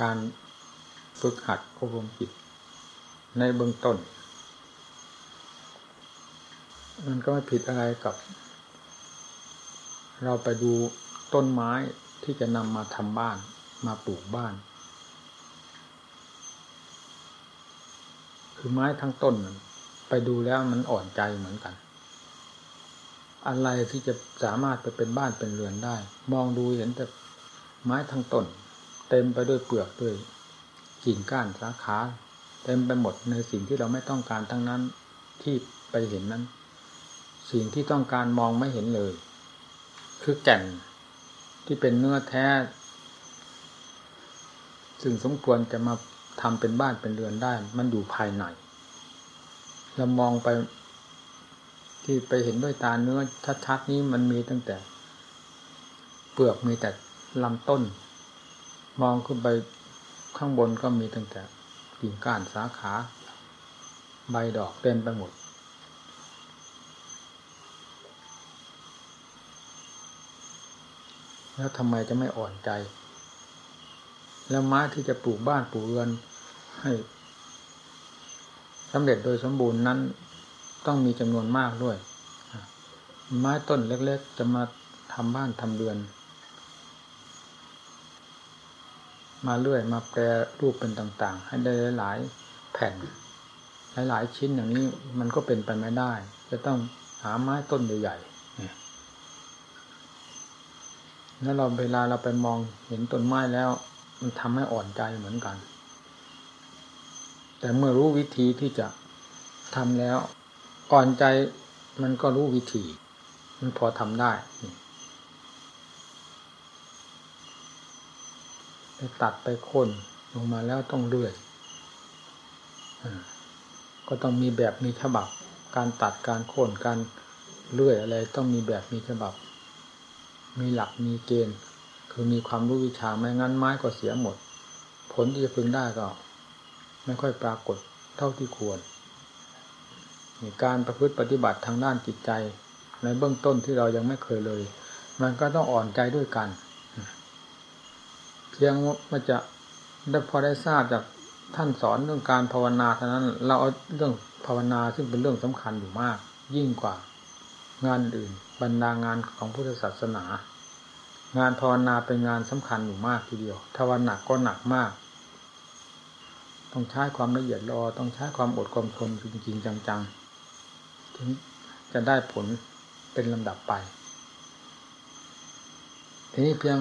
การฝึกหัดอบรมจิตในเบื้องต้น มันก็ไม่ผิดอะไรกับ เราไปดูต้นไม้ที่จะนำมาทำบ้านมาปลูกบ้าน คือไม้ทั้งต้นไปดูแล้วมันอ่อนใจเหมือนกัน อะไรที่จะสามารถไปเป็นบ้านเป็นเรือนได้ มองดูเห็นแต่ไม้ทั้งต้น เต็มไปด้วยเปลือกด้วยกิ่งก้านสาขาเต็มไปหมดในสิ่งที่เราไม่ต้องการทั้งนั้นที่ไปเห็นนั้น สิ่งที่ต้องการมองไม่เห็นเลย คือแก่นที่เป็นเนื้อแท้ ซึ่งสมควรจะมาทำเป็นบ้านเป็นเรือนได้ มันอยู่ภายในเรามองไปที่ไปเห็นด้วยตาเนื้อชัดๆนี้มันมีตั้งแต่ เปลือกมีแต่ลำต้น มองขึ้นไปข้างบนก็มีตั้งแต่กิ่งก้านสาขา ใบดอกเต็มไปหมด แล้วทำไมจะไม่อ่อนใจ แล้วไม้ที่จะปลูกบ้านปลูกเรือนให้สำเร็จโดยสมบูรณ์นั้นต้องมีจำนวนมากด้วย ไม้ต้นเล็กๆ จะมาทำบ้านทำเรือน มาเลื่อยมาแปรรูปเป็นต่างๆ ให้ได้หลายแผ่น หลายๆชิ้นอย่างนี้มันก็เป็นไปไม่ได้ จะต้องหาไม้ต้นใหญ่ๆแล้วเราเวลาเราไปมองเห็นต้นไม้แล้ว มันทำให้อ่อนใจเหมือนกัน แต่เมื่อรู้วิธีที่จะทำแล้ว อ่อนใจมันก็รู้วิธี มันพอทำได้ไป ตัดไปค้นลงมาแล้วต้องเลื่อยก็ต้องมีแบบมีฉบับ การตัดการโค่นการเลื่อยอะไรต้องมีแบบมีฉบับ มีหลักมีเกณฑ์ คือมีความรู้วิชาไม่งั้นไม้ก็เสียหมด ผลที่จะพึงได้ก็ ไม่ค่อยปรากฏเท่าที่ควรการประพฤติปฏิบัติทางด้านจิตใจ ในเบื้องต้นที่เรายังไม่เคยเลย มันก็ต้องอ่อนใจด้วยกัน เพียงว่าจะได้พอได้ทราบจากท่านสอนเรื่องการภาวนาเท่านั้น เราเอาเรื่องภาวนาซึ่งเป็นเรื่องสำคัญอยู่มาก ยิ่งกว่า งานอื่น บรรดางานของพุทธศาสนา งานภาวนาเป็นงานสำคัญอยู่มากทีเดียว ถ้าวันหนักก็หนักมาก ต้องใช้ความละเอียดรอต้องใช้ความอดความทนจริงๆจังๆ ถึงจะได้ผลเป็นลำดับไป ทีนี้เพียง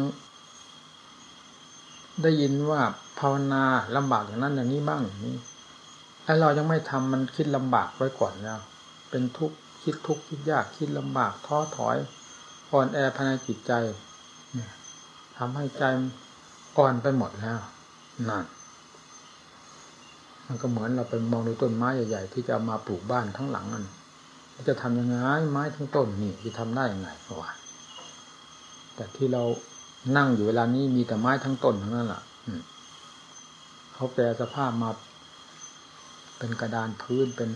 ได้ยินว่าภาวนาลำบากอย่างนั้นอย่างนี้บ้างอย่างนี้ไอ้เรายังไม่ทำมันคิดลำบากไว้ก่อนแล้วเป็นทุกข์คิดทุกข์คิดยากคิดลำบากท้อถอยอ่อนแอภายในจิตใจเนี่ยทำให้ใจอ่อนไปหมดแล้วนั่นมันก็เหมือนเราไปมองดูต้นไม้ใหญ่ๆที่จะมาปลูกบ้านทั้งหลังนั่นจะทำยังไงไม้ทั้งต้นนี่จะทำได้ยังไงวะแต่ที่เรา นั่งอยู่เวลานี้มีแต่ไม้ทั้งต้นทั้งนั้นแหละเขาแปลสภาพมาเป็นกระดานพื้นเป็น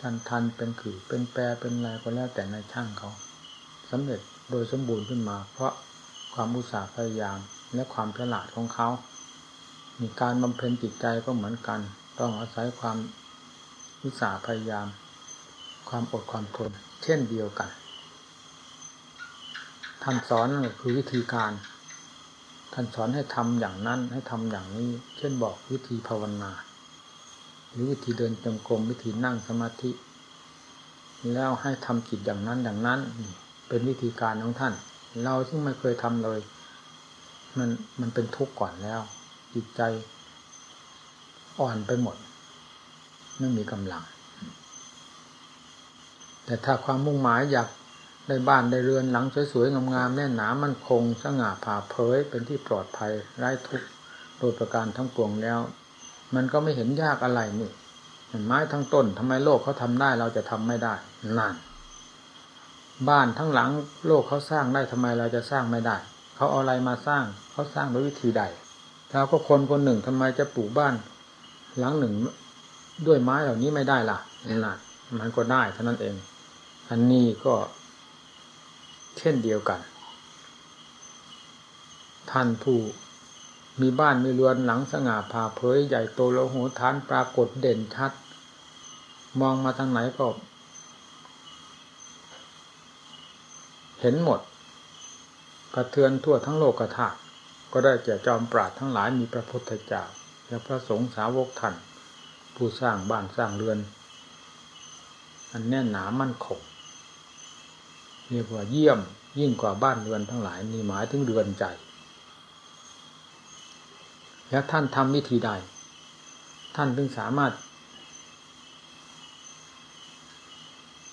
ทันทันเป็นขื่อเป็นแปรเป็นอะไรก็แล้วแต่ในช่างเขาสำเร็จโดยสมบูรณ์ขึ้นมา เพราะความอุตสาห์พยายามและความฉลาดของเขา มีการบำเพ็ญจิตใจก็เหมือนกัน ต้องอาศัยความอุตสาห์พยายาม ความอดความทนเช่นเดียวกัน ท่านสอนคือวิธีการ ท่านสอนให้ทำอย่างนั้นให้ทำอย่างนี้ เช่นบอกวิธีภาวนา หรือวิธีเดินจงกรมวิธีนั่งสมาธิ แล้วให้ทำจิตอย่างนั้นอย่างนั้นเป็นวิธีการของท่าน เราซึ่งไม่เคยทำเลย มันมันเป็นทุกข์ก่อนแล้ว จิตใจอ่อนไปหมด ไม่มีกำลัง แต่ถ้าความมุ่งหมายอยาก ได้บ้านได้เรือนหลังสวยๆงามๆแน่นหนามันคงสง่าผ่าเผยเป็นที่ปลอดภัยไร้ทุกข์โดยประการทั้งปวงแล้ว มันก็ไม่เห็นยากอะไรนี่ไม้ทั้งต้นทำไมโลกเขาทำได้เราจะทำไม่ได้นั่นบ้านทั้งหลังโลกเขาสร้างได้ทำไมเราจะสร้างไม่ได้ เขาเอาอะไรมาสร้างเขาสร้างด้วยวิธีใดเราก็คนคนหนึ่งทำไมจะปลูกบ้าน หลังหนึ่งด้วยไม้เหล่านี้ไม่ได้ล่ะนั่นมันก็ได้เท่านั้นเอง อันนี้ก็ เช่นเดียวกัน ท่านผู้มีบ้านมีเรือนหลังสง่าผ่าเผยใหญ่โตโลโหฐานปรากฏเด่นชัด มองมาทางไหนก็ เห็นหมด กระเทือนทั่วทั้งโลกธาตุก็ได้แก่จอมปราดทั้งหลายมีพระพุทธเจ้าและพระสงฆ์สาวกท่านผู้สร้างบ้านสร้างเรือน อันแน่นหนามั่นคง เรียกว่าเยี่ยมยิ่งกว่าบ้านเรือนทั้งหลายนี่หมายถึงเรือนใจ แล้วท่านทำวิธีใด ท่านถึงสามารถ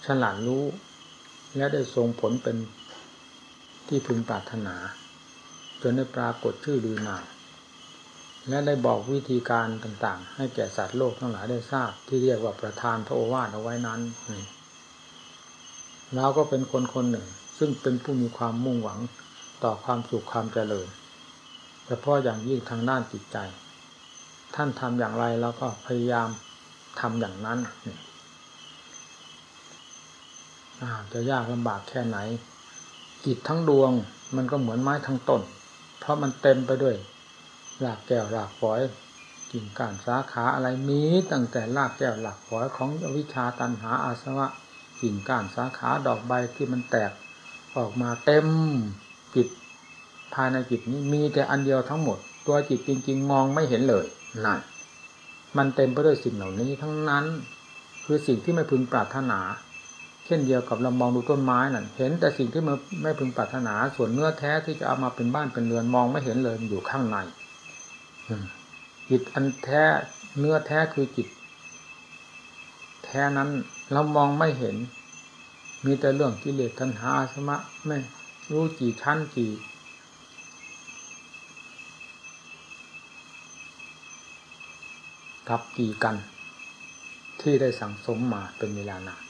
ฉลาดรู้ และได้ทรงผลเป็นที่พึงปรารถนา จนได้ปรากฏชื่อดือนามและได้บอกวิธีการต่างๆ ให้แก่สัตว์โลกทั้งหลายได้ทราบ ที่เรียกว่าประธานพระโอวาทเอาไว้นั้น เราก็เป็นคนคนหนึ่ง ซึ่งเป็นผู้มีความมุ่งหวังต่อความสุขความเจริญเฉพาะอย่างยิ่งทางด้านจิตใจ ท่านทำอย่างไรเราก็พยายามทำอย่างนั้นจะยากลำบากแค่ไหนจิตทั้งดวงมันก็เหมือนไม้ทั้งต้น เพราะมันเต็มไปด้วยรากแก้วรากฝอยกิ่งก้านสาขาอะไรมีตั้งแต่รากแก้วหลักฝอยของวิชาตันหาอาสวะ กิ่งก้านสาขาดอกใบที่มันแตกออกมาเต็มจิตภายในจิตนี้มีแต่อันเดียวทั้งหมด ตัวจิตจริง ๆ มองไม่เห็นเลยนั่นมันเต็มไปด้วยสิ่งเหล่านี้ทั้งนั้น คือสิ่งที่ไม่พึงปรารถนา เช่นเดียวกับเรามองดูต้นไม้นั่นเห็นแต่สิ่งที่มันไม่พึงปรารถนา ส่วนเนื้อแท้ที่จะเอามาเป็นบ้านเป็นเรือนมองไม่เห็นเลยอยู่ข้างในจิตอันแท้เนื้อแท้คือจิต แท้นั้น เรามองไม่เห็น มีแต่เรื่องกิเลสทันหาสมะไม่รู้กี่ชั้นกี่ทับกี่กัน ที่ได้สั่งสมมาเป็นเวลานาน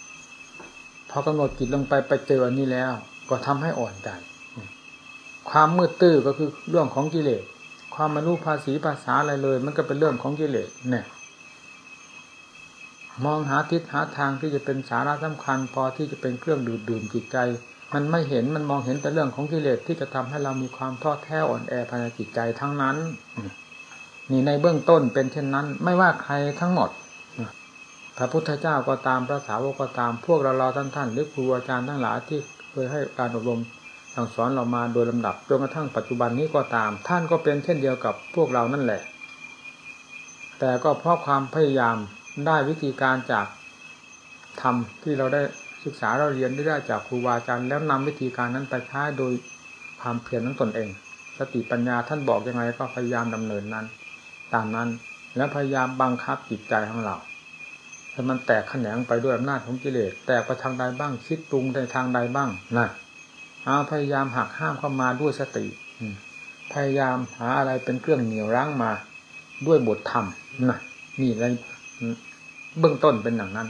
พอกำหนดจิตลงไปไปเจออันนี้แล้ว ก็ทำให้อ่อนใจ ความมืดตื้อก็คือเรื่องของกิเลสความม่รู้ภาษีภาษาอะไรเลย มันก็เป็นเรื่องของกิเลสเนี่ย มองหาทิศหาทางที่จะเป็นสาระสำคัญ พอที่จะเป็นเครื่องดื่มดื่มจิตใจ มันไม่เห็นมันมองเห็นแต่เรื่องของกิเลสที่จะทำให้เรามีความท้อแท้อ่อนแอภายในจิตใจทั้งนั้นนี่ในเบื้องต้นเป็นเช่นนั้น ไม่ว่าใครทั้งหมดพระพุทธเจ้าก็ตามพระสาวกก็ตามพวกเราเราท่านท่านหรือครูอาจารย์ทั้งหลายที่เคยให้การอบรมสั่งสอนเรามาโดยลำดับจนกระทั่งปัจจุบันนี้ก็ตาม ท่านก็เป็นเช่นเดียวกับพวกเรานั่นแหละ แต่ก็เพราะความพยายาม ได้วิธีการจากธรรมที่เราได้ศึกษาเราเรียนได้จากครูบาอาจารย์แล้วนำวิธีการนั้นไปใช้โดยความเพียรของตนเอง สติปัญญาท่านบอกยังไงก็พยายามดำเนินนั้น ตามนั้นแล้วพยายามบังคับจิตใจของเราให้มันแตกแขนงไปด้วยอำนาจของกิเลสแตกไปทางใดบ้างคิดปรุงในทางใดบ้างนะเอาพยายามหักห้ามเข้ามาด้วยสติพยายามหาอะไรเป็นเครื่องเหนี่ยวรั้งมาด้วยบทธรรมนะนี่อะไร เบื้องต้นเป็นอย่างนั้น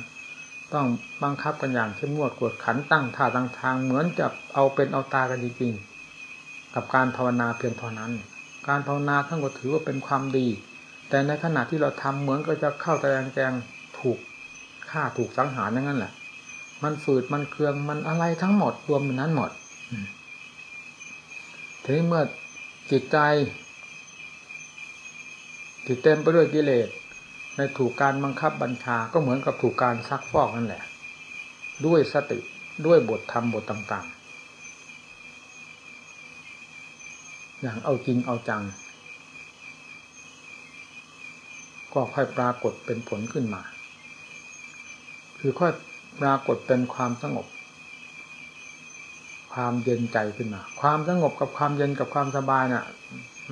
ต้องบังคับกันอย่างเข้มงวดกวดขันตั้งท่าตั้งทางเหมือนจะเอาเป็นเอาตากันจริงๆกับการภาวนาเพียงเท่านั้น การภาวนาทั้งก็ถือว่าเป็นความดี แต่ในขณะที่เราทำเหมือนก็จะเข้าตะแงแกงถูกฆ่าถูกสังหารนั่นแหละ มันฝืดมันเครืองมันอะไรทั้งหมดรวมในนั้นหมดทีนี้เมื่อจิตใจที่เต็มไปด้วยกิเลส ในถูกการบังคับบัญชาก็เหมือนกับถูกการซักฟอกนั่นแหละ ด้วยสติด้วยบทธรรมบทต่าง ๆ อย่างเอาจริงเอาจัง ก็ค่อยปรากฏเป็นผลขึ้นมา คือค่อยปรากฏเป็นความสงบ ความเย็นใจขึ้นมา ความสงบกับความเย็นกับความสบายน่ะ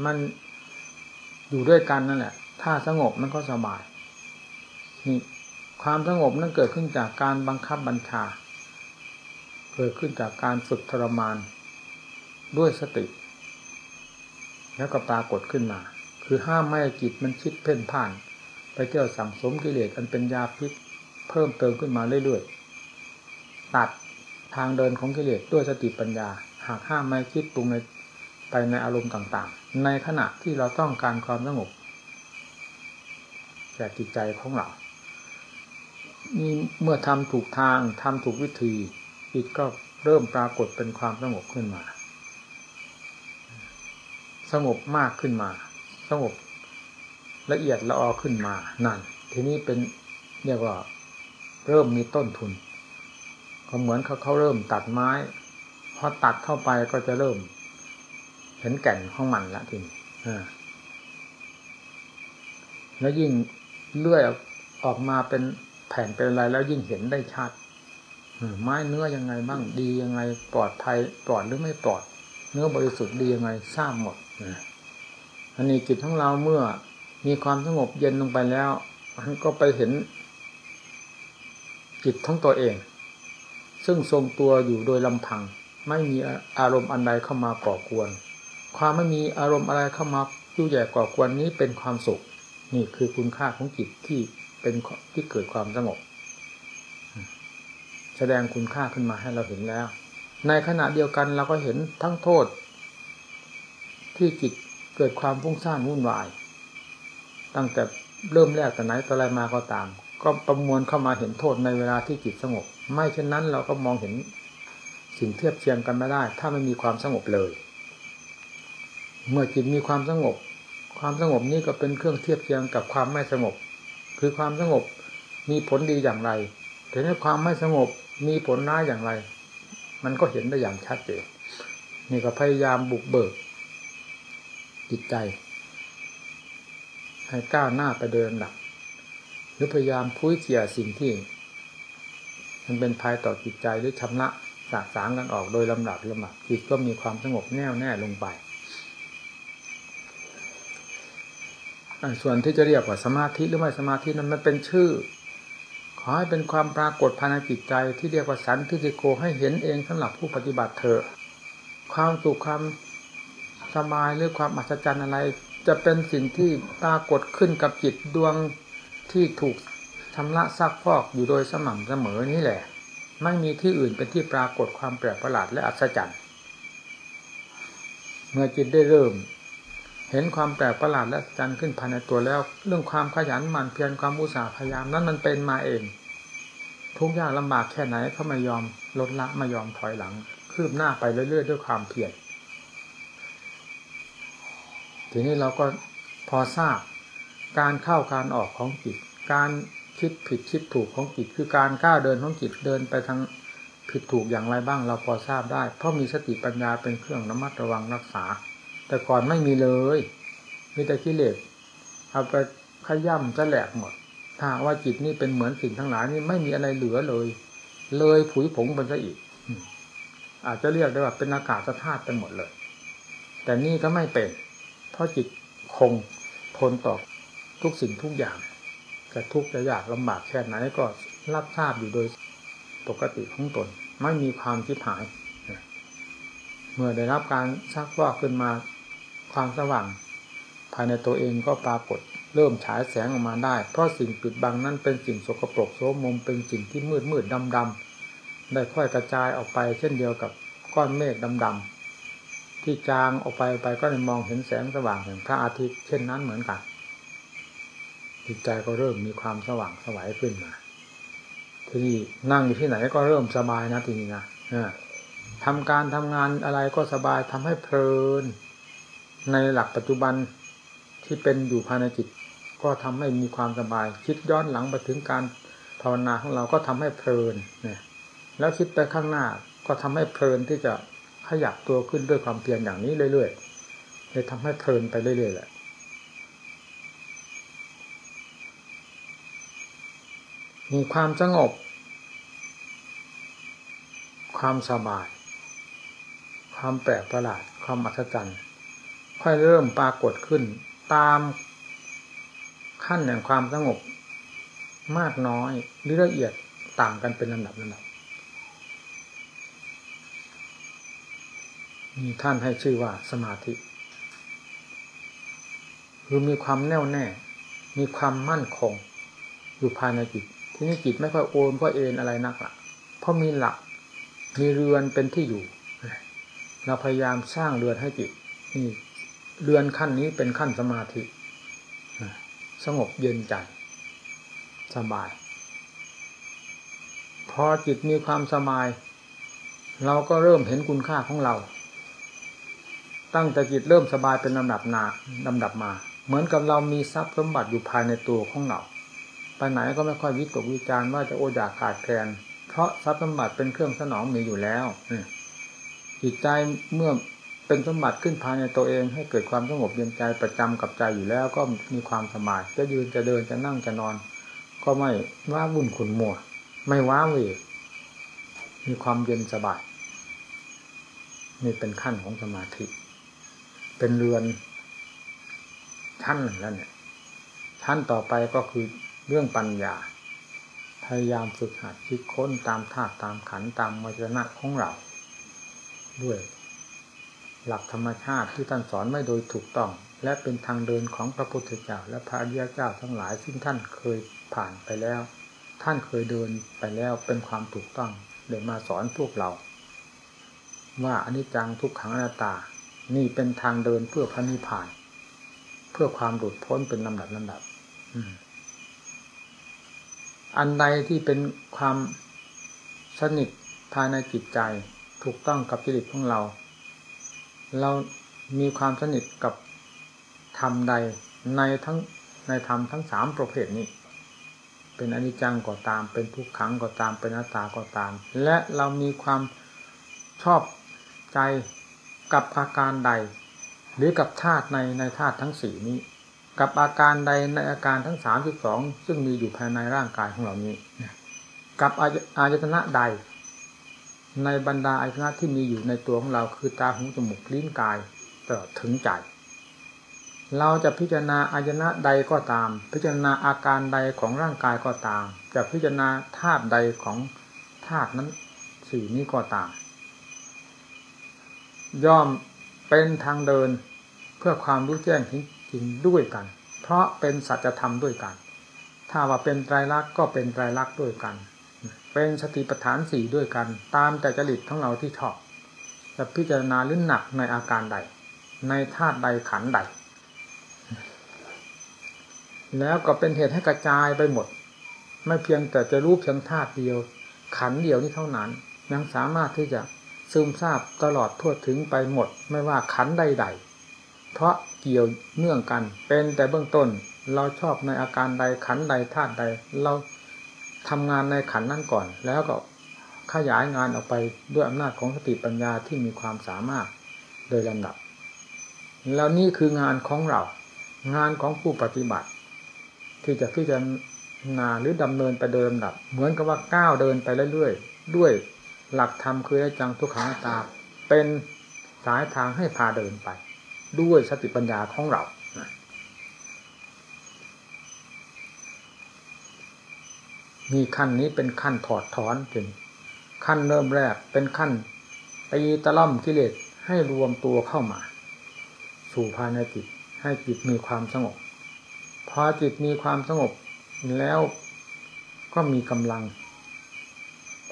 มันอยู่ด้วยกันนั่นแหละ ถ้าสงบมันก็สบาย นี่ความสงบนั้นเกิดขึ้นจากการบังคับบัญชา เกิดขึ้นจากการฝึกทรมานด้วยสติ แล้วก็ปรากฏขึ้นมา คือห้ามไม่ให้จิตมันคิดเพ่นพ่าน ไปเที่ยวสั่งสมกิเลสอันเป็นยาพิษเพิ่มเติมขึ้นมาเรื่อยๆ ตัดทางเดินของกิเลสด้วยสติปัญญา หากห้ามไม่คิดปรุงในไปในอารมณ์ต่างๆ ในขณะที่เราต้องการความสงบแก่จิตใจของเรา นี่เมื่อทำถูกทางทำถูกวิธีจิตก็เริ่มปรากฏเป็นความสงบขึ้นมา สงบมากขึ้นมา สงบละเอียดละออขึ้นมานั่น ทีนี้เป็นเรียกว่าเริ่มมีต้นทุนก็เหมือนเขาเขาเริ่มตัดไม้พอตัดเข้าไปก็จะเริ่ม เห็นแก่นของมันละทีนี้แล้วยิ่งเลื่อยออกมาเป็น ผ่นเป็นอะไรแล้วยิ่งเห็นได้ชัดไม้เนื้อยังไงบ้างดียังไงปลอดภัยปลอดหรือไม่ปลอด เนื้อบริสุทธิ์ดียังไงทราบหมดอันนี้จิตของเราเมื่อมีความสงบเย็นลงไปแล้วมันก็ไปเห็นจิตทั้งตัวเอง ซึ่งทรงตัวอยู่โดยลำพัง ไม่มีอารมณ์อันใดเข้ามาก่อกวน ความไม่มีอารมณ์อะไรเข้ามายุ่ยแย่ก่อกวนนี้เป็นความสุข นี่คือคุณค่าของจิตที่ เป็นที่เกิดความสงบ แสดงคุณค่าขึ้นมาให้เราเห็นแล้ว ในขณะเดียวกันเราก็เห็นทั้งโทษ ที่จิตเกิดความฟุ้งซ่านวุ่นวาย ตั้งแต่เริ่มแรกแต่ไหนแต่ไรมาก็ตาม ก็ประมวลเข้ามาเห็นโทษในเวลาที่จิตสงบ ไม่เช่นนั้นเราก็มองเห็นสิ่งเทียบเทียงกันไม่ได้ ถ้าไม่มีความสงบเลย เมื่อจิตมีความสงบ ความสงบนี้ก็เป็นเครื่องเทียบเทียงกับความไม่สงบ คือความสงบมีผลดีอย่างไรแต่ในความไม่สงบมีผลร้ายอย่างไร มันก็เห็นได้อย่างชัดเจนนี่ก็พยายามบุกเบิก จิตใจ ให้ก้าวหน้าไปเดินหลักหรือพยายามพุ้ยเขี่ยสิ่งที่ มันเป็นภัยต่อจิตใจหรือชำระสาสางกันออกโดยลำดับลำดับจิตก็มีความสงบแน่วแน่ลงไป ส่วนที่จะเรียกว่าสมาธิหรือไม่สมาธินั้นมันเป็นชื่อ ขอให้เป็นความปรากฏภายในจิตใจที่เรียกว่าสันทิโกให้เห็นเองสำหรับผู้ปฏิบัติเถอะความสุขความสบายหรือความอัศจรรย์อะไร จะเป็นสิ่งที่ปรากฏขึ้นกับจิตดวงที่ถูกชำระซักฟอกอยู่โดยสม่ำเสมอนี่แหละ ไม่มีที่อื่นเป็นที่ปรากฏความแปลกประหลาดและอัศจรรย์ เมื่อจิตได้เริ่ม เห็นความแปลกประหลาดและอัศจรรย์ขึ้นภายในตัวแล้ว เรื่องความขยันหมั่นเพียรความอุตสาห์พยายามนั้นมันเป็นมาเอง ทุกยากลำบากแค่ไหนเขาไม่ยอมลดละไม่ยอมถอยหลัง คืบหน้าไปเรื่อยๆ ด้วยความเพียรทีนี้เราก็พอทราบการเข้าการออกของจิต การคิดผิดคิดถูกของจิต คือการก้าวเดินของจิตเดินไปทางผิดถูกอย่างไรบ้าง เราพอทราบได้ เพราะมีสติปัญญาเป็นเครื่องระมัดระวังรักษา แต่ก่อนไม่มีเลย มีแต่กิเลสเอาไปขย่ำจะแหลกหมด ถ้าว่าจิตนี่เป็นเหมือนสิ่งทั้งหลายนี่ไม่มีอะไรเหลือเลย เลยผุยผงเป็นซะอีก อาจจะเรียกได้ว่าเป็นอากาศธาตุเป็นหมดเลย แต่นี่ก็ไม่เป็น เพราะจิตคงทนต่อทุกสิ่งทุกอย่างจะทุกข์จะยากลำบากแค่ไหนก็รับทราบอยู่โดยปกติของตน ไม่มีความคิดหาย เมื่อได้รับการซักว่าขึ้นมา ความสว่าง ภายในตัวเองก็ปรากฏ เริ่มฉายแสงออกมาได้ เพราะสิ่งปิดบังนั้นเป็นสิ่งสกปรกโสมมเป็นสิ่งที่มืดมืดดำดำได้ค่อยกระจายออกไป เช่นเดียวกับก้อนเมฆดำดำที่จางออกไปไปก็ได้มองเห็นแสงสว่างแห่งพระอาทิตย์เช่นนั้นเหมือนกันจิตใจก็เริ่มมีความสว่างสวัยขึ้นมา ทีนี้นั่งอยู่ที่ไหนก็เริ่มสบายนะทีนี้นะทำการทำงานอะไรก็สบายทำให้เพลิน ในหลักปัจจุบันที่เป็นอยู่ภายในจิต ก็ทำให้มีความสบาย คิดย้อนหลังไปถึงการภาวนาของเราก็ทำให้เพลินเนี่ยแล้วคิดไปข้างหน้าก็ทำให้เพลินที่จะขยับตัวขึ้นด้วยความเพียรอย่างนี้เรื่อยๆเลยทำให้เพลินไปเรื่อยๆแหละมีความสงบ ความสบาย ความแปลกประหลาด ความอัศจรรย์ ค่อยเริ่มปรากฏขึ้น ตามขั้นแห่งความสงบมากน้อยหรือละเอียดต่างกันเป็นลำดับลำดับมีท่านให้ชื่อว่าสมาธิ คือมีความแน่วแน่ มีความมั่นคง อยู่ภายในจิต ที่นี่จิตไม่ค่อยโอนค่อยเอ็นอะไรนักละเพราะมีหลัก มีเรือนเป็นที่อยู่ เราพยายามสร้างเรือนให้จิตนี่ เรือนขั้นนี้เป็นขั้นสมาธิ สงบเย็นใจ สบาย พอจิตมีความสบาย เราก็เริ่มเห็นคุณค่าของเรา ตั้งแต่จิตเริ่มสบายเป็นลำดับนาลำดับมา เหมือนกับเรามีทรัพย์สมบัติอยู่ภายในตัวของเราไปไหนก็ไม่ค่อยวิตกวิจารณ์ว่าจะโอดากขาดแคลนเพราะทรัพย์สมบัติเป็นเครื่องสนองมีอยู่แล้วจิตใจเมื่อ เป็นสมบัติขึ้นภายในตัวเองให้เกิดความสงบเย็นใจประจำกับใจอยู่แล้วก็มีความสบายจะยืนจะเดินจะนั่งจะนอน ก็ไม่ว้าวุ่นขุนมัว ไม่ว้าเหวมีความเย็นสบายนี่เป็นขั้นของสมาธิ เป็นเรือนชั้นหนึ่งแล้วเนี่ยชั้นต่อไปก็คือเรื่องปัญญา พยายามฝึกหัดคิดค้นตามธาตุตามขันตามมรณะของเรา ด้วย หลักธรรมชาติที่ท่านสอนไม่โดยถูกต้อง และเป็นทางเดินของพระพุทธเจ้าและพระอริยเจ้าทั้งหลายซึ่งท่านเคยผ่านไปแล้ว ท่านเคยเดินไปแล้วเป็นความถูกต้องเดินมาสอนพวกเรา ว่าอนิจจังทุกขังอนัตตา นี่เป็นทางเดินเพื่อพระนิพพาน เพื่อความหลุดพ้นเป็นลำดับลำดับอันใดที่เป็นความสนิทภายในจิตใจถูกต้องกับจิตของเรา เรามีความสนิทกับธรรมใดในทั้งในธรรมทั้งสามประเภทนี้ เป็นอนิจจังก็ตาม เป็นทุกขังก็ตามเป็นอนัตตาก็ตาม และเรามีความชอบใจกับอาการใด หรือกับธาตุในในธาตุทั้งสี่นี้ กับอาการใดในอาการทั้งสามสิบสองซึ่งมีอยู่ภายในร่างกายของเรานี้ กับอายตนะใด ในบรรดาอายตนะที่มีอยู่ในตัวของเราคือตาหูจมูกลิ้นกายตลอดถึงใจ เราจะพิจารณาอายตนะใดก็ตาม พิจารณาอาการใดของร่างกายก็ตาม จะพิจารณาธาตุใดของธาตุนั้นสี่นี้ก็ตาม ย่อมเป็นทางเดินเพื่อความรู้แจ้งถึงริงด้วยกัน เพราะเป็นสัจธรรมด้วยกัน ถ้าว่าเป็นไตรลักษณ์ก็เป็นไตรลักษณ์ด้วยกัน เป็นสติปัฏฐานสี่ด้วยกัน ตามแต่จริตของเราที่ชอบจะพิจารณาลื่นหนักในอาการใด ในธาตุใดขันใด แล้วก็เป็นเหตุให้กระจายไปหมด ไม่เพียงแต่จะรู้เพียงธาตุเดียว ขันเดียวนี้เท่านั้น ยังสามารถที่จะซึมซาบตลอดทั่วถึงไปหมด ไม่ว่าขันใดๆ เพราะเกี่ยวเนื่องกัน เป็นแต่เบื้องต้นเราชอบในอาการใดขันใดธาตุใดเรา ทำงานในขันนั้นก่อน แล้วก็ขยายงานออกไปด้วยอำนาจของสติปัญญาที่มีความสามารถโดยลำดับ แล้วนี่คืองานของเรา งานของผู้ปฏิบัติ ที่จะพิจารณาหรือดำเนินไปโดยลำดับ เหมือนกับว่าก้าวเดินไปเรื่อยๆด้วยหลักธรรมคือได้จังทุกขังตาเป็นสายทางให้พาเดินไป ด้วยสติปัญญาของเรา มีขั้นนี้เป็นขั้นถอดถอนจริงขั้นเริ่มแรกเป็นขั้นตีตะล่อมกิเลสให้รวมตัวเข้ามา สู่ภายในจิตให้จิตมีความสงบพอจิตมีความสงบแล้วก็มีกำลัง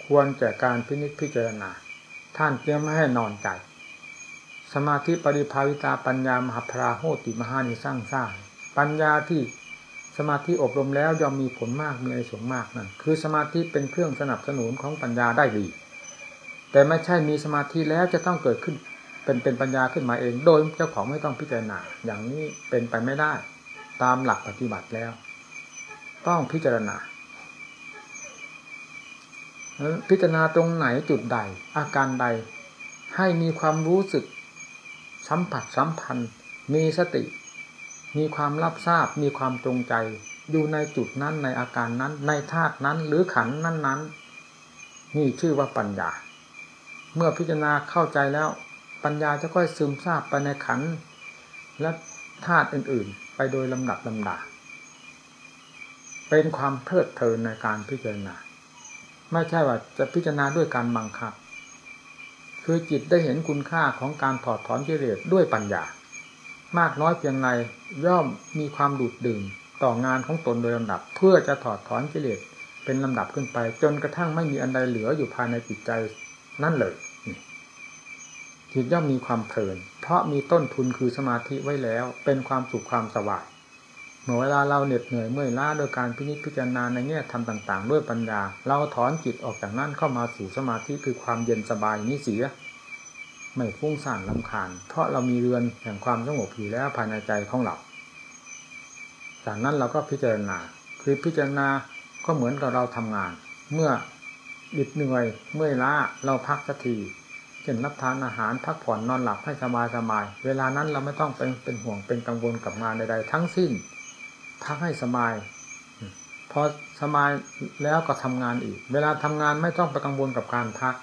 ควรแก่การพินิจพิจารณา ท่านเตรียมไม่ให้นอนใจ สมาธิปริภาวิตาปัญญามหาพราโหติมหานิสร้างสร้าง ปัญญาที่ สมาธิอบรมแล้วย่อมมีผลมากมีอริสงมากนั่นคือสมาธิเป็นเครื่องสนับสนุนของปัญญาได้ดี แต่ไม่ใช่มีสมาธิแล้วจะต้องเกิดขึ้นเป็นเป็นปัญญาขึ้นมาเอง โดยเจ้าของไม่ต้องพิจารณาอย่างนี้เป็นไปไม่ได้ ตามหลักปฏิบัติแล้ว ต้องพิจารณาพิจารณาตรงไหนจุดใด อาการใด ให้มีความรู้สึก สัมผัสสัมพันธ์ มีสติ มีความรับทราบมีความตรงใจ อยู่ในจุดนั้นในอาการนั้น ในธาตุนั้นหรือขันนั้นนั้นนี่ชื่อว่าปัญญา เมื่อพิจารณาเข้าใจแล้ว ปัญญาจะค่อยซึมซาบไปในขันและธาตุอื่น ๆ ไปโดยลำดับลำดาเป็นความเพลิดเพลินในการพิจารณา ไม่ใช่ว่าจะพิจารณาด้วยการบังคับ คือจิตได้เห็นคุณค่าของการถอดถอนกิเลสด้วยปัญญา มากน้อยเพียงไรย่อมมีความดูดดื่มต่องานของตนโดยลำดับ เพื่อจะถอดถอนกิเลสเป็นลำดับขึ้นไป จนกระทั่งไม่มีอันใดเหลืออยู่ภายในจิตใจนั่นเลยจิตย่อมมีความเพลิน เพราะมีต้นทุนคือสมาธิไว้แล้ว เป็นความสุขความสว่างเมื่อเวลาเราเหน็ดเหนื่อยเมื่อยล้าโดยการพินิจพิจารณาในแง่ธรรมต่าง ๆ ด้วยปัญญา เราถอนจิตออกจากนั้นเข้ามาสู่สมาธิคือความเย็นสบายนี้เสีย ไม่ฟุ้งซ่านลำคาญ เพราะเรามีเรือนแห่งความสงบอยู่แล้วภายในใจของเรา จากนั้นเราก็พิจารณา คือพิจารณาก็เหมือนกับเราทำงาน เมื่อดิดเหนื่อยเมื่อยล้าเราพักสักทีเช่นรับทานอาหารพักผ่อนนอนหลับให้สบายสบาย เวลานั้นเราไม่ต้องเป็นเป็นห่วงเป็นกังวลกับงานใดๆทั้งสิ้น พักให้สบาย พอสบายแล้วก็ทำงานอีก เวลาทำงานไม่ต้องไปกังวลกับการพัก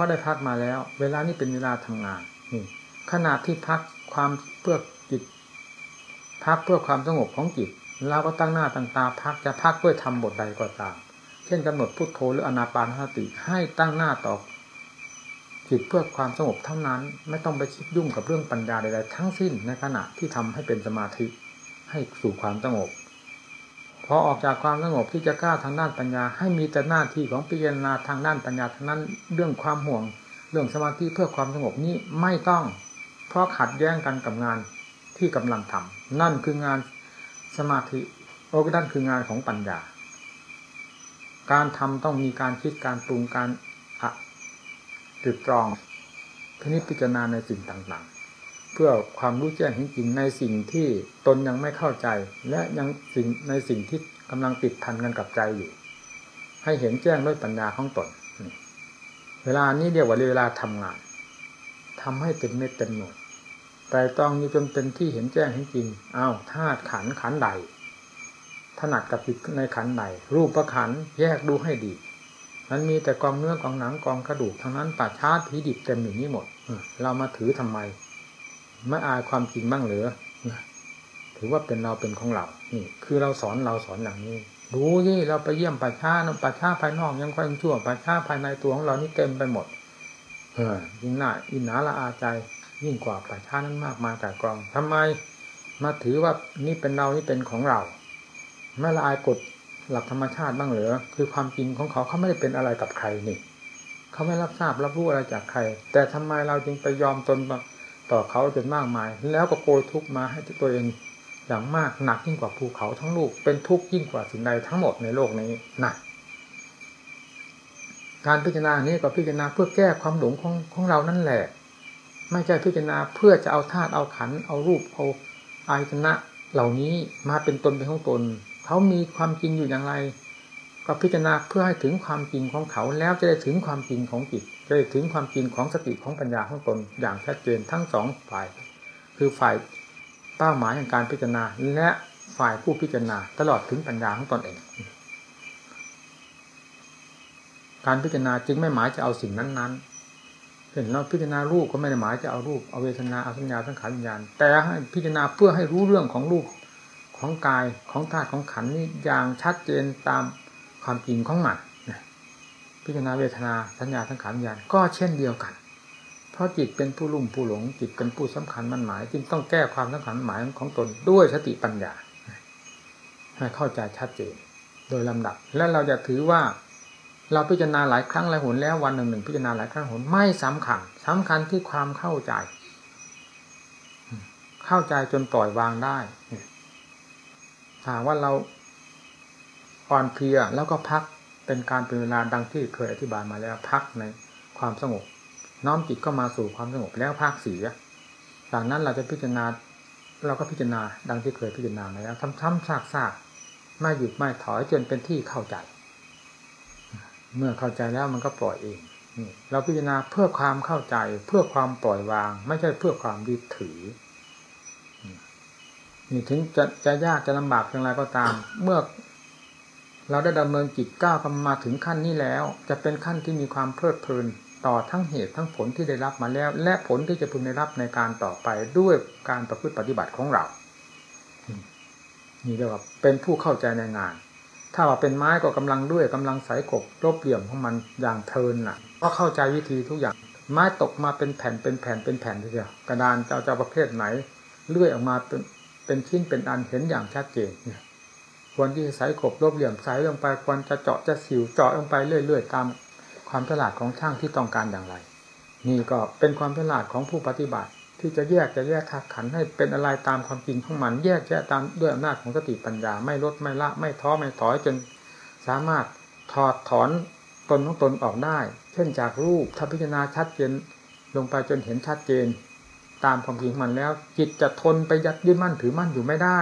ราะได้พักมาแล้ว เวลานี้เป็นเวลาทำงานนี่ขณะที่พักความเพื่อจิต พักเพื่อความสงบของจิตเราก็ตั้งหน้าตั้งตาพักจะพักเพื่อทำบทใดก็ตาม เช่นกำหนดพุทโธหรืออนาปานสติให้ตั้งหน้าต่อจิตเพื่อความสงบเท่านั้น ไม่ต้องไปคิดยุ่งกับเรื่องปัญญาใดๆทั้งสิ้นในขณะที่ทำให้เป็นสมาธิให้สู่ความสงบ พอออกจากความสงบที่จะกล้าทางด้านปัญญา ให้มีแต่หน้าที่ของพิจารณาทางด้านปัญญาทั้งนั้นเรื่องความห่วง เรื่องสมาธิเพื่อความสงบนี้ไม่ต้อง เพราะขัดแย้งกันกับงานที่กำลังทำนั่นคืองานสมาธิโอ้นั่นคืองานของปัญญา การทำต้องมีการคิดการปรุงการอะตรึกตรองพินิจพิจารณาในสิ่งต่าง เพื่อความรู้แจ้งจริงในสิ่งที่ตนยังไม่เข้าใจ และยังสิ่งในสิ่งที่กำลังติดพันกันกับใจอยู่ ให้เห็นแจ้งด้วยปัญญาของตน เวลานี้เรียกว่าเวลาทำงานทำให้เป็นเม็ดเป็นหน่วยแต่ต้องมีจนเป็นที่เห็นแจ้งจริงอ้าวธาตุขันขันใดถนัดกับจิตในขันใดรูปประขันแยกดูให้ดีมันมีแต่กองเนื้อกองหนังกองกระดูกทั้งนั้นป่าช้าผีดิบเต็มอยู่นี้หมดเรามาถือทำไม ไม่อายความจริงบ้างหรือถือว่าเป็นเราเป็นของเรา นี่ คือเราสอนเราสอนอย่างนี้ ดูนี่เราไปเยี่ยมป่าช้านะป่าช้าภายนอกยังค่อยชั่วป่าช้าภายในตัวของเรานี่เต็มไปหมด เออยิ่งหน้าอินหนาละอาใจ ยิ่งกว่าป่าช้านั้นมากมายแต่กองทำไมมาถือว่านี่เป็นเรานี่เป็นของเราไม่ละอายกฎหลักธรรมชาติบ้างเหรือคือความจริงของเขาเขาไม่ได้เป็นอะไรกับใครนี่เขาไม่รับทราบรับรู้อะไรจากใคร แต่ทำไมเราจึงไปยอมตน ต่อเขาจนมากมาย แล้วก็โกยทุกมาให้ตัวเองอย่างมากหนักยิ่งกว่าภูเขาทั้งลูกเป็นทุกข์ยิ่งกว่าสิ่งใดทั้งหมดในโลกนี้หนักการพิจารณานี้ก็พิจารณาเพื่อแก้ความหลงของของเรานั่นแหละ ไม่ใช่พิจารณาเพื่อจะเอาธาตุเอาขันเอารูปเอาอายตนะเหล่านี้มาเป็นตนเป็นของตน เขามีความจริงอยู่อย่างไร ก็พิจารณาเพื่อให้ถึงความจริงของเขาแล้วจะได้ถึงความจริงของจิต จะได้ถึงความจริงของสติของปัญญาของตนอย่างชัดเจนทั้งสองฝ่าย คือฝ่ายเป้าหมายในการพิจารณา และฝ่ายผู้พิจารณาตลอดถึงปัญญาของตนเอง การพิจารณาจึงไม่หมายจะเอาสิ่งนั้นๆเห็นเราพิจารณารูปก็ไม่ได้หมายจะเอารูปเอาเวทนาเอาสัญญาสังขารวิญญาณ แต่ให้พิจารณาเพื่อให้รู้เรื่องของรูปของกายของธาตุของขันนี้อย่างชัดเจนตามความจริงของมัน พิจารณาเวทนาสัญญาทั้งขันญาณก็เช่นเดียวกัน เพราะจิตเป็นผู้ลุ่มผู้หลงจิตเป็นผู้สำคัญมันหมาย จึงต้องแก้ความสำคัญหมายของตนด้วยสติปัญญาให้เข้าใจชัดเจนโดยลำดับ และเราจะถือว่าเราพิจารณาหลายครั้งหลายหนแล้ววันหนึ่งหนึ่งพิจารณาหลายครั้งหนไม่สำคัญสำคัญที่ความเข้าใจ เข้าใจจนปล่อยวางได้หากว่าเราอ่อนเพลียแล้วก็พัก เป็นการเป็นเวลาดังที่เคยอธิบายมาแล้วพักในความสงบ น้อมจิตก็มาสู่ความสงบแล้วพักเสียจากนั้นเราจะพิจารณาเราก็พิจารณาดังที่เคยพิจารณามาแล้วทำๆซากๆไม่หยุดไม่ถอยจนเป็นที่เข้าใจ เมื่อเข้าใจแล้วมันก็ปล่อยเองเราพิจารณาเพื่อความเข้าใจเพื่อความปล่อยวาง ไม่ใช่เพื่อความยึดถือนี่ถึงจะจะยากจะลำบากอย่างไรก็ตาม เมื่อ เราได้ดำเนินจิตก้าวมาถึงขั้นนี้แล้ว จะเป็นขั้นที่มีความเพลิดเพลินต่อทั้งเหตุทั้งผลที่ได้รับมาแล้ว และผลที่จะพึงได้รับในการต่อไปด้วยการประพฤติปฏิบัติของเรา นี่เรียกว่าเป็นผู้เข้าใจในงาน ถ้าว่าเป็นไม้ก็กำลังด้วยกำลังสายกบรบเหลี่ยมของมันอย่างเพลินน่ะ ก็เข้าใจวิธีทุกอย่าง ไม้ตกมาเป็นแผ่นเป็นแผ่นเป็นแผ่นทีเดียวกระดานจะจะประเภทไหนเลื่อยออกมาเป็นเป็นชิ้นเป็นอันเห็นอย่างชัดเจน ควรที่จะใส่กบรบเหลี่ยมใส่ลงไปควรจะเจาะจะสิวเจาะลงไปเรื่อย ๆ ตามความฉลาดของช่างที่ต้องการอย่างไร นี่ก็เป็นความฉลาดของผู้ปฏิบัติ ที่จะแยกจะแยกทักขันให้เป็นอะไรตามความจริงของมันแยกแยะตามด้วยอำนาจของสติปัญญาไม่ลดไม่ละไม่ท้อไม่ถอยจนสามารถถอดถอนตนของตนออกได้ เช่นจากรูปถ้าพิจารณาชัดเจนลงไปจนเห็นชัดเจน ตามความจริงมันแล้ว จิตจะทนไปยัดยึดมั่นถือมั่นอยู่ไม่ได้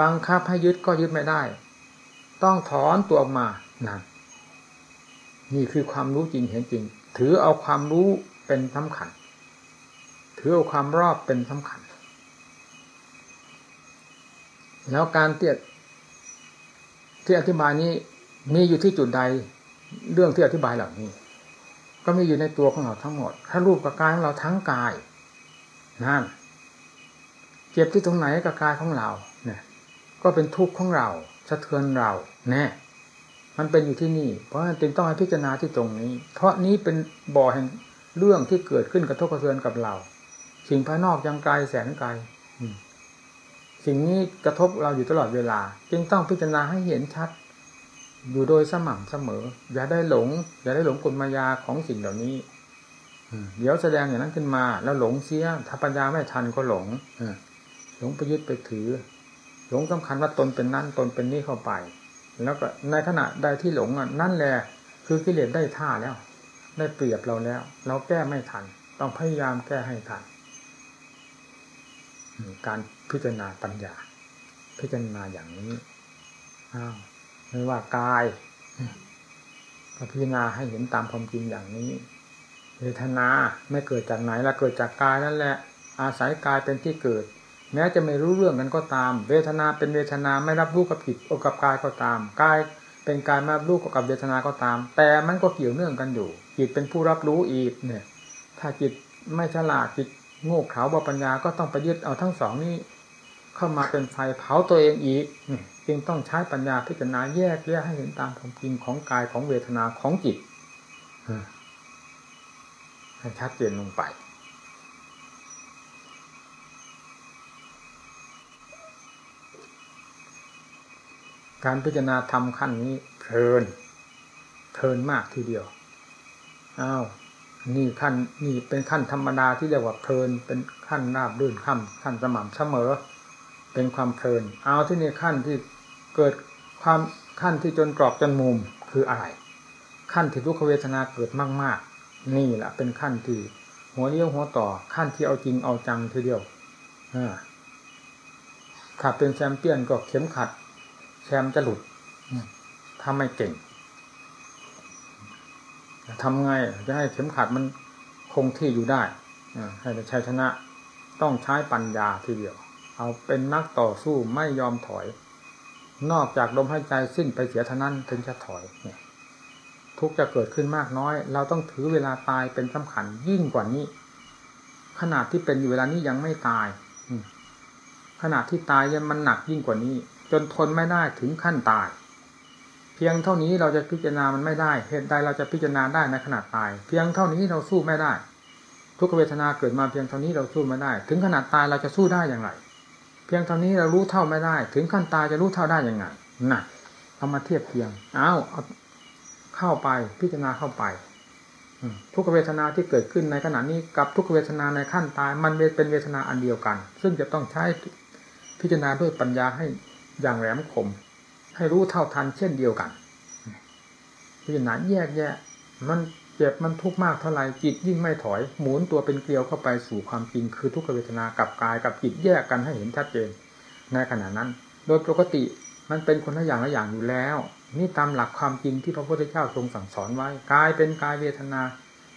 บังคับให้ยึดก็ยึดไม่ได้ ต้องถอนตัวออกมานั่นนี่คือความรู้จริงเห็นจริง ถือเอาความรู้เป็นสำคัญ ถือเอาความรอบเป็นสำคัญ แล้วการเตียที่อธิบายนี้มีอยู่ที่จุดใดเรื่องที่อธิบายเหล่านี้ ก็มีอยู่ในตัวของเราทั้งหมด ถ้ารูปกับกายของเราทั้งกายนั่นเจ็บที่ตรงไหนกับกายของเรา ก็เป็นทุกข์ของเราสะเทือนเราแน่มันเป็นอยู่ที่นี่ เพราะฉะนั้นจึงต้องให้พิจารณาที่ตรงนี้ เพราะนี้เป็นบ่อแห่งเรื่องที่เกิดขึ้นกระทบกระเทือนกับเราสิ่งภายนอกยังไกลแสนไกลสิ่งนี้กระทบเราอยู่ตลอดเวลา จึงต้องพิจารณาให้เห็นชัด อยู่โดยสม่ำเสมอ อย่าได้หลง อย่าได้หลงกลมายาของสิ่งเหล่านี้เดี๋ยวแสดงอย่างนั้นขึ้นมา แล้วหลงเสียถ้าปัญญาไม่ทันก็หลงหลงไปยึดไปถือ หลงสำคัญว่าตนเป็นนั่นตนเป็นนี่เข้าไป แล้วก็ในขณะใดที่หลงนั่นแหละคือกิเลสได้ท่าแล้ว ได้เปรียบเราแล้ว เราแก้ไม่ทัน ต้องพยายามแก้ให้ทันการพิจารณาปัญญา พิจารณาอย่างนี้อ้าวไม่ว่ากายก็พิจารณาให้เห็นตามความจริงอย่างนี้เวทนาไม่เกิดจากไหนละเกิดจากกายนั่นแหละ อาศัยกายเป็นที่เกิด แม้จะไม่รู้เรื่องกันก็ตาม เวทนาเป็นเวทนาไม่รับรู้กับจิตอกับกายก็ตามกายเป็นกายมารับรู้กับเวทนาก็ตาม แต่มันก็เกี่ยวเนื่องกันอยู่ จิตเป็นผู้รับรู้อีกเนี่ย ถ้าจิตไม่ฉลาดจิตโง่เขลาบปัญญาก็ต้องไปยึดเอาทั้งสองนี้ เข้ามาเป็นไฟเผาตัวเองอีกจึงต้องใช้ปัญญาพิจารณาแยกแยกให้เห็นตามความจริงของกายของเวทนาของจิตให้ชัดเจนลงไป การพิจารณาทำขั้นนี้เพลินเพลินมากทีเดียวอ้าวนี่ขั้นนี่เป็นขั้นธรรมดาที่เรียกว่าเพลินเป็นขั้นราบรื่นขั้นขั้นสม่ำเสมอ เป็นความเพลิน เอาที่นี่ขั้นที่เกิดความขั้นที่จนกรอบจนมุมคืออะไร ขั้นที่ทุกขเวทนาเกิดมาก ๆ นี่แหละเป็นขั้นที่หัวเลี้ยวหัวต่อขั้นที่เอาจริงเอาจังทีเดียวขับเป็นแชมเปี้ยนก็เข็มขัด ชมจะหลุดถ้าไม่เก่งทำไงจะให้เข็มขัดมันคงที่อยู่ได้ให้ชัยชนะต้องใช้ปัญญาทีเดียว เอาเป็นนักต่อสู้ไม่ยอมถอย นอกจากลมหายใจสิ้นไปเสียเท่านั้นถึงจะถอยเนี่ยทุกจะเกิดขึ้นมากน้อย เราต้องถือเวลาตายเป็นสำคัญยิ่งกว่านี้ ขนาดที่เป็นอยู่เวลานี้ยังไม่ตายขนาดที่ตายยังมันหนักยิ่งกว่านี้ จนทนไม่ได้ถึงขั้นตาย เพียงเท่านี้เราจะพิจารณามันไม่ได้ เหตุใดเราจะพิจารณาได้ในขนาดตาย เพียงเท่านี้เราสู้ไม่ได้ ทุกเวทนาเกิดมาเพียงเท่านี้เราสู้ไม่ได้ ถึงขนาดตายเราจะสู้ได้อย่างไร เพียงเท่านี้เรารู้เท่าไม่ได้ ถึงขั้นตายจะรู้เท่าได้อยังไงน่ะเอามาเทียบเพียงเอาเอาเข้าไปพิจารณาเข้าไปทุกเวทนาที่เกิดขึ้นในขณะนี้กับทุกเวทนาในขั้นตาย มันเป็นเวทนาอันเดียวกัน ซึ่งจะต้องใช้พิจารณาด้วยปัญญาให้ อย่างแหลมคม ให้รู้เท่าทันเช่นเดียวกันพิจารณาแยกแยะ มันเจ็บมันทุกข์มากเท่าไหร่จิตยิ่งไม่ถอย หมุนตัวเป็นเกลียวเข้าไปสู่ความจริงคือทุกขเวทนากับกายกับจิตแยกกันให้เห็นชัดเจนในขณะนั้น โดยปกติมันเป็นคนละอย่างละอย่างอยู่แล้ว นี่ตามหลักความจริงที่พระพุทธเจ้าทรงสั่งสอนไว้กายเป็นกายเวทนา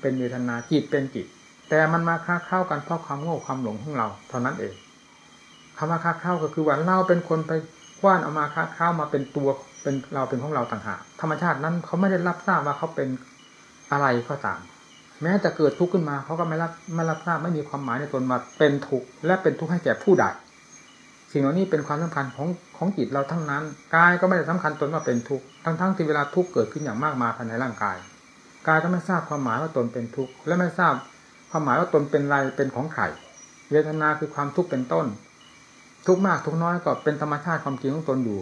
เป็นเวทนาจิตเป็นจิต แต่มันมาค้าเข้ากันเพราะความโง่ความหลงของเรา เท่านั้นเองคำว่าค้าเข้าก็คือว่าเราเป็นคนไป ว้านเอามาค้าข้ามาเป็นตัวเป็นเราเป็นของเราต่างหากธรรมชาตินั้นเขาไม่ได้รับทราบว่าเขาเป็นอะไรก็ตาม แม้จะเกิดทุกข์ขึ้นมาเขาก็ไม่รับไม่รับทราบไม่มีความหมายในตนมาเป็นทุกข์และเป็นทุกข์ให้แก่ผู้ใดสิ่งเหล่านี้เป็นความสำคัญของของจิตเราทั้งนั้นกายก็ไม่ได้สำคัญตนว่าเป็นทุกข์ทั้งทั้งที่เวลาทุกข์เกิดขึ้นอย่างมากมายภายในร่างกายกายก็ไม่ทราบความหมายว่าตนเป็นทุกข์และไม่ทราบความหมายว่าตนเป็นไรเป็นของใครเวทนาคือความทุกข์เป็นต้น ทุกมากทุกน้อยก็เป็นธรรมชาติความจริงของตนอยู่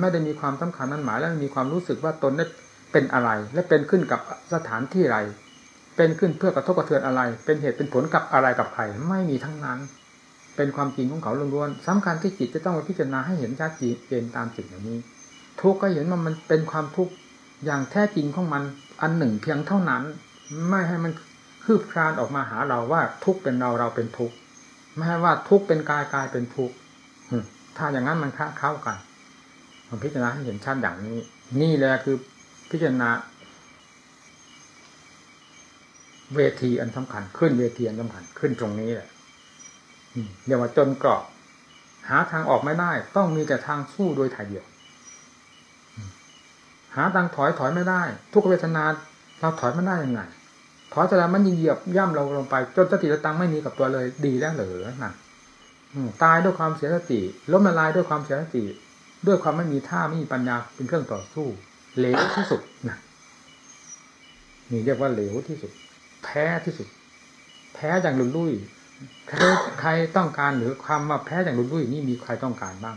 ไม่ได้มีความสำคัญนั้นหมายและไม่มีความรู้สึกว่าตนได้เป็นอะไร และเป็นขึ้นกับสถานที่อะไร เป็นขึ้นเพื่อกระทบกระเทือนอะไร เป็นเหตุเป็นผลกับอะไรกับใครไม่มีทั้งนั้น เป็นความจริงของเขาล้วนๆสำคัญที่จิตจะต้องไปพิจารณาให้เห็นชัดเจนตามสิ่งอย่างนี้ ทุกก็เห็นว่ามันเป็นความทุกข์อย่างแท้จริงของมันอันหนึ่งเพียงเท่านั้น ไม่ให้มันคืบคลานออกมาหาเราว่าทุกข์เป็นเราเราเป็นทุกข์ไม่ให้ว่าทุกข์เป็นกายกายเป็นทุกข์ ถ้าอย่างนั้นมันเข้ากันผมพิจารณาให้เห็นชัดอย่างนี้ นี่แหละคือพิจารณา เวทีอันสำคัญ ขึ้นเวทีอันสำคัญ ขึ้นตรงนี้แหละเรียกว่าจนกราะหาทางออกไม่ได้ ต้องมีแต่ทางสู้โดยถ่ายเดียว หาทางถอยถอยไม่ได้ ทุกเวทนาเราถอยไม่ได้ยังไงถอยจะแล้วมันเหยียบย่ำเราลงไป จนสติตังไม่มีกับตัวเลยดีแล้วเหรอนั่น ตายด้วยความเสียสติล้มละลายด้วยความเสียสติ ด้วยความไม่มีท่าไม่มีปัญญาเป็นเครื่องต่อสู้ เหลวที่สุดนะนี่เรียกว่าเหลวที่สุด แพ้ที่สุด แพ้อย่างลุนลุ่ยใครใครต้องการหรือความมาแพ้อย่างลุนลุ่ยนี่มีใครต้องการบ้าง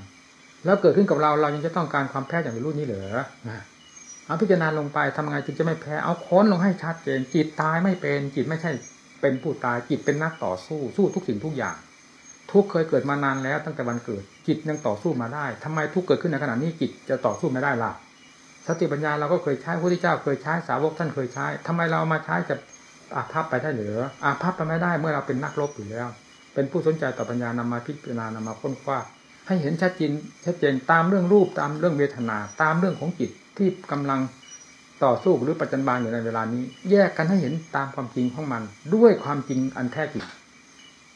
แล้วเกิดขึ้นกับเราเรายังจะต้องการความแพ้อย่างลุนลุ่ยนี้เหรอเอาพิจารณาลงไปทำไงจึงจะไม่แพ้เอาค้นลงให้ชัดเจนจิตตายไม่เป็นจิตไม่ใช่เป็นผู้ตายจิตเป็นนักต่อสู้สู้ทุกสิ่งทุกอย่าง ทุกเคยเกิดมานานแล้วตั้งแต่วันเกิดจิตยังต่อสู้มาได้ทำไมทุกเกิดขึ้นในขณะนี้จิตจะต่อสู้ไม่ได้ล่ะสติปัญญาเราก็เคยใช้พระพุทธเจ้าเคยใช้สาวกท่านเคยใช้ทำไมเรามาใช้จะอาภัพไปได้หรืออาภัพไปไม่ได้เมื่อเราเป็นนักรบอยู่แล้ว เป็นผู้สนใจต่อปัญญานำมาพิจารณานำมาค้นคว้าให้เห็นชัดเจนชัดเจนตามเรื่องรูปตามเรื่องเวทนา ตามเรื่องของจิตที่กำลังต่อสู้หรือปัจจุบันอยู่ในเวลานี้ แยกกันให้เห็นตามความจริงของมัน ด้วยความจริงอันแท้จริง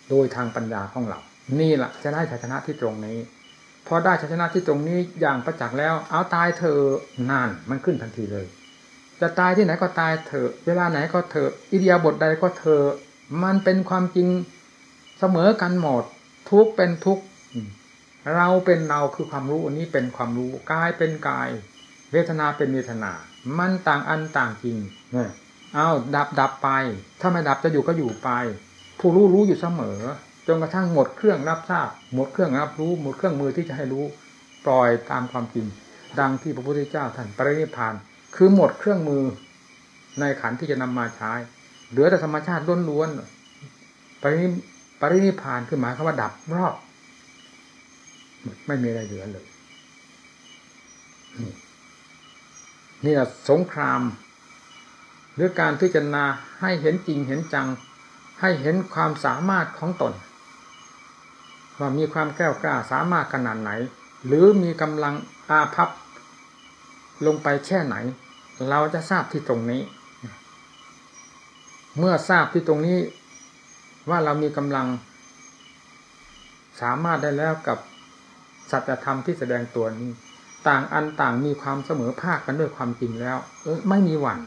โดยทางปัญญาของเรา นี่แหละจะได้ชัยชนะที่ตรงนี้ พอได้ชัยชนะที่ตรงนี้อย่างประจักษ์แล้ว เอาตายเธอนานมันขึ้นทันทีเลย จะตายที่ไหนก็ตายเถอะ เวลาไหนก็เถอะอิเดียบทใดก็เถอะมันเป็นความจริงเสมอกันหมด ทุกเป็นทุกเราเป็นเราคือความรู้อันนี้เป็นความรู้กายเป็นกาย เวทนาเป็นเวทนา มันต่างอันต่างจริง เนี่ยเอาดับดับไป ถ้าไม่ดับจะอยู่ก็อยู่ไป ผู้รู้รู้อยู่เสมอจนกระทั่งหมดเครื่องรับทราบ หมดเครื่องรับรู้ หมดเครื่องมือที่จะให้รู้ปล่อยตามความจริง ดังที่พระพุทธเจ้าท่านปรินิพาน คือหมดเครื่องมือในขันที่จะนำมาใช้ เหลือแต่ธรรมชาติล้วนๆปรินิปรินิพานคือหมายคำว่าดับรอบไม่มีอะไรเหลือเลยนี่แหละสงครามหรือการพิจารณาให้เห็นจริงเห็นจัง ให้เห็นความสามารถของตน ว่ามีความแก้วกล้าสามารถขนาดไหน หรือมีกำลังอาภัพลงไปแค่ไหน เราจะทราบที่ตรงนี้ เมื่อทราบที่ตรงนี้ ว่าเรามีกำลัง สามารถได้แล้วกับสัจธรรมที่แสดงตัวนี้ ต่างอันต่างมีความเสมอภาคกันด้วยความจริงแล้ว เออไม่มีหวั่น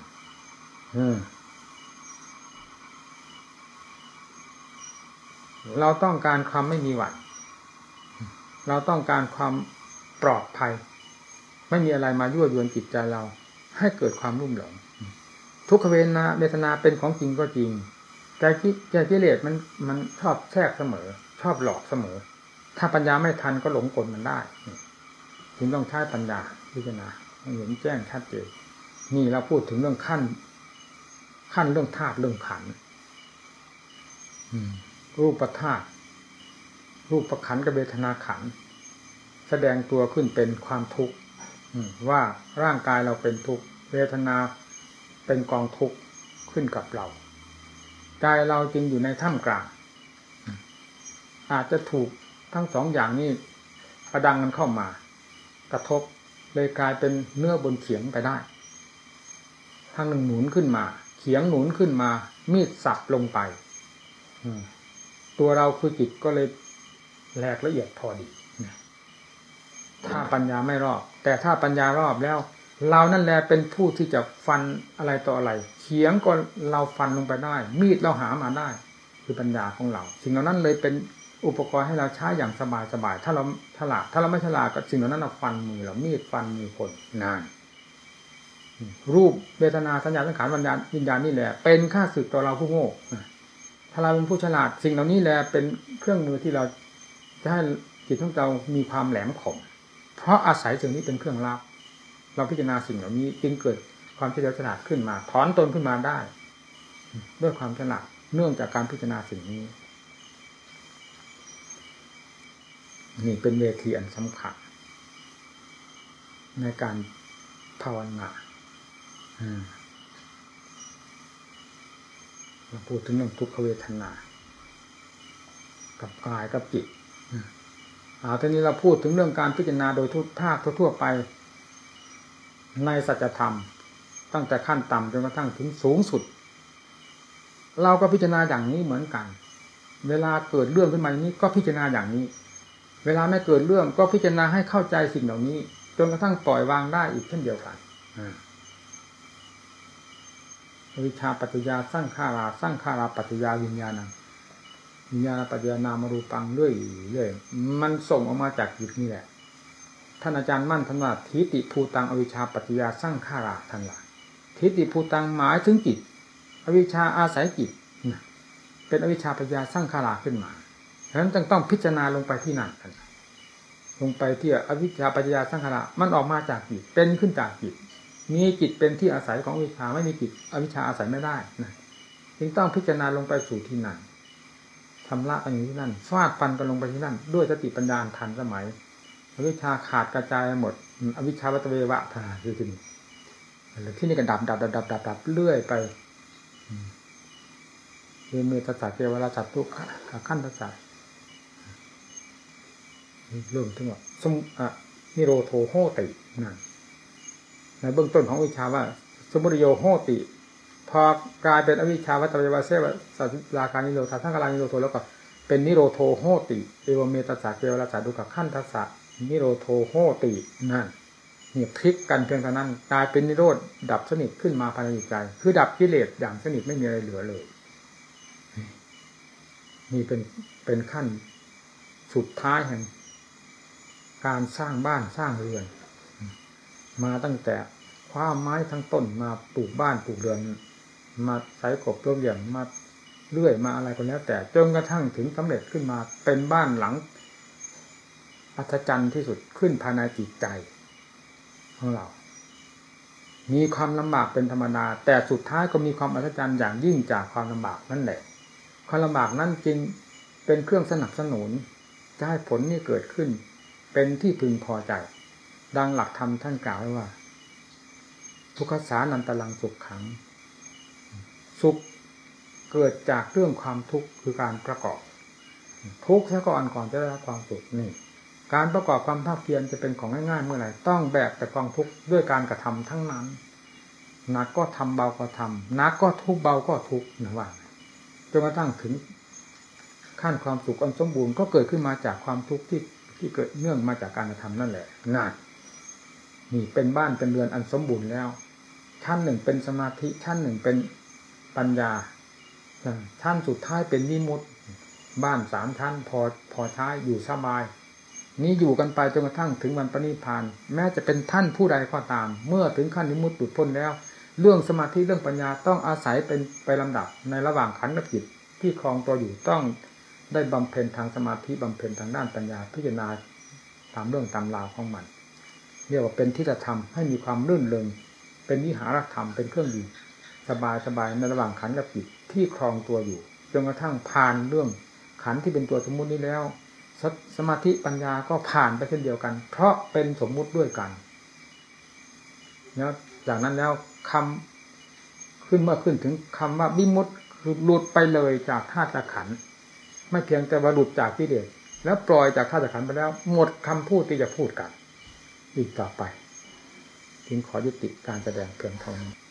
เราต้องการความไม่มีหวั่นเราต้องการความปลอดภัย ไม่มีอะไรมายั่วยวนจิตใจเรา ให้เกิดความรุ่มหลง ทุกขเวทนาเวทนาเป็นของจริงก็จริง แต่ใจกิเลสมันมันชอบแทรกเสมอ ชอบหลอกเสมอ ถ้าปัญญาไม่ทันก็หลงกลมันได้จึงต้องใช้ปัญญาพิจารณาเห็นแจ้งชัดเจนนี่เราพูดถึงเรื่องขั้น ขั้นเรื่องธาตุเรื่องขัน รูปธาตุรูปประขันกับเวทนาขัน แสดงตัวขึ้นเป็นความทุกข์ว่าร่างกายเราเป็นทุกข์เวทนาเป็นกองทุกข์ขึ้นกับเรากายเราจึงอยู่ในถ้ำกลาง อาจจะถูกทั้งสองอย่างนี้ประดังกันเข้ามา กระทบเลยกลายเป็นเนื้อบนเขียงไปได้ทางหนึ่งหนุนขึ้นมา เขียงหนุนขึ้นมา มีดสับลงไป ตัวเราคือจิตก็เลยแหลกละเอียดพอดีถ้าปัญญาไม่รอบ แต่ถ้าปัญญารอบแล้ว เรานั่นแหละเป็นผู้ที่จะฟันอะไรต่ออะไรเขียงก็เราฟันลงไปได้ มีดเราหามาได้ คือปัญญาของเรา สิ่งเหล่านั้นเลยเป็นอุปกรณ์ให้เราใช้อย่างสบายสบาย ถ้าเราฉลาดถ้าเราไม่ฉลาดก็สิ่งเหล่านั้นเราฟันมือเรามีดฟันมือคนนานรูปเวทนาสัญญาสังขารวิญญาณวิญญาณนี่แหละ เป็นค่าสึกต่อเราผู้โง่ ถ้าเราเป็นผู้ฉลาดสิ่งเหล่านี้แหละเป็นเครื่องมือที่เราจะให้จิตของเรามีความแหลมคมเพราะอาศัยสิ่งนี้เป็นเครื่องรับ เราพิจารณาสิ่งเหล่านี้จึงเกิดความเฉลียวฉลาดขึ้นมา ถอนตนขึ้นมาได้ ด้วยความฉลาดเนื่องจากการพิจารณาสิ่งนี้ นี่เป็นเวทีอันสำคัญในการภาวนาม พูดถึงเรื่องทุกขเวทนา กับกายกับจิตเอาทีนี้เราพูดถึงเรื่องการพิจารณาโดยทุกภาคทั่วไป ในสัจธรรม ตั้งแต่ขั้นต่ำจนกระทั่งถึงสูงสุด เราก็พิจารณาอย่างนี้เหมือนกัน เวลาเกิดเรื่องขึ้นมาอย่างนี้ก็พิจารณาอย่างนี้ เวลาไม่เกิดเรื่องก็พิจารณาให้เข้าใจสิ่งเหล่านี้ จนกระทั่งปล่อยวางได้อีกเช่นเดียวกัน วิชาปัจจยาสร้างขาราสร้างขาราปัจจยาวิญญาณวิญญาณปัจจยานามารูปังเรื่อยเรื่อยมันส่งออกมาจากจิตนี่แหละท่านอาจารย์มั่นท่านว่าทิฏฐิภูตังอวิชาปัจจยาสร้างขาราท่านว่าทิฏฐิภูตังหมายถึงจิต อวิชชาอาศัยจิตเป็นอวิชชาปัจจยาสร้างขาราขึ้นมาฉะนั้นจึงต้องพิจารณาลงไปที่นั่นลงไปที่อวิชชาปัจจยาสร้างขารามันออกมาจากจิตเป็นขึ้นจากจิต มีจิตเป็นที่อาศัยของวิชาไม่มีจิตอวิชาอาศัยไม่ได้นะจึงต้องพิจารณาลงไปสู่ที่นั่นทำละกันอยู่ที่นั่นฟาดฟันกันลงไปที่นั่น ด้วยสติปัญญาทันสมัยอวิชาขาดกระจายหมด อวิชาวัตเววะทาคือที่นี่ที่นี่ก็ดับดับดับดับดับดับเรื่อยไปเรียนเมตสัจเกวราจัตทุกขั้นทัศน์เริ่มถึงว่าสมอะนิโรโทโหตินั่น ในเบื้องต้นของวิชาว่า สมุริโยโหติ พอกลายเป็นอวิชชาวัตรยวาเสวสัตราการนิโรธาทั้งกลางนิโรโทแล้วก็เป็นนิโรโทโหติเอวเมตสาเกวราสาดุกับขั้นทัสสะนิโรโทโหตินั่นเนี่ยพลิกกันเพียงเท่านั้นกลายเป็นนิโรธดับสนิทขึ้นมาภายในใจคือดับกิเลสอย่างสนิทไม่มีอะไรเหลือเลยนี่เป็นเป็นขั้นสุดท้ายแห่งการสร้างบ้านสร้างเรือน มาตั้งแต่คว้าไม้ทั้งต้นมาปลูกบ้านปลูกเรือน มาใส่กบตัวอย่างมาเลื่อยมาอะไรก็แล้ว แต่จนกระทั่งถึงสำเร็จขึ้นมาเป็นบ้านหลัง อัศจรรย์ที่สุดขึ้นภายในจิตใจของเรา มีความลำบากเป็นธรรมดาแต่สุดท้ายก็มีความอัศจรรย์อย่างยิ่งจากความลำบากนั่นแหละ ความลำบากนั้นจริงเป็นเครื่องสนับสนุนจะให้ผลนี้เกิดขึ้น เป็นที่พึงพอใจ ดังหลักธรรมท่านกล่าวไว้ว่า ทุกขสานันตลังสุขขัง สุขเกิดจากเรื่องความทุกข์คือการประกอบ ทุกข์ซะก่อนก่อนจะได้รับความสุขนี่ การประกอบความภาคเพียรจะเป็นของง่ายๆเมื่อไหร่ต้องแบกแต่กองทุกข์ด้วยการกระทำทั้งนั้นนักก็ทำเบาก็ทำนักก็ทุกเบาก็ทุกนะว่าจนกระทั่งถึงขั้นความสุขอันสมบูรณ์ก็เกิดขึ้นมาจากความทุกข์ที่ที่เกิดเนื่องมาจากการกระทำนั่นแหละง่าย นี่เป็นบ้านเป็นเรือนอันสมบูรณ์แล้วชั้นหนึ่งเป็นสมาธิชั้นหนึ่งเป็นปัญญาชั้นสุดท้ายเป็นนิมุตบ้านสามชั้นพอพอใช้อยู่สบาย นี้อยู่กันไปจนกระทั่งถึงวันปณิพานแม้จะเป็นท่านผู้ใดก็ตาม เมื่อถึงขั้นนิมุตตุดพ้นแล้ว เรื่องสมาธิเรื่องปัญญาต้องอาศัยเป็นไปลำดับในระหว่างขันธ์กับจิตที่คลองตัวอยู่ต้องได้บำเพ็ญทางสมาธิบำเพ็ญทางด้านปัญญาพิจารณาตามเรื่องตามราวของมัน เรียกว่าเป็นที่จะทำให้มีความรื่นเริงเป็นวิหารธรรมเป็นเครื่องอยู่สบายสบายในระหว่างขันกับจิตที่ครองตัวอยู่จนกระทั่งผ่านเรื่องขันที่เป็นตัวสมมุตินี้แล้วสสมาธิปัญญาก็ผ่านไปเช่นเดียวกัน เพราะเป็นสมมุติด้วยกันแล้วจากนั้นแล้วคำขึ้นเมื่อขึ้นถึงคำว่าบิมุตคือหลุดไปเลยจากธาตุขันไม่เพียงแต่ว่าหลุดจากที่เดียวแล้วปล่อยจากธาตุขันไปแล้ว หมดคำพูดที่จะพูดกัน อีกต่อไป จึงขอยุติการแสดงเพียงเท่านี้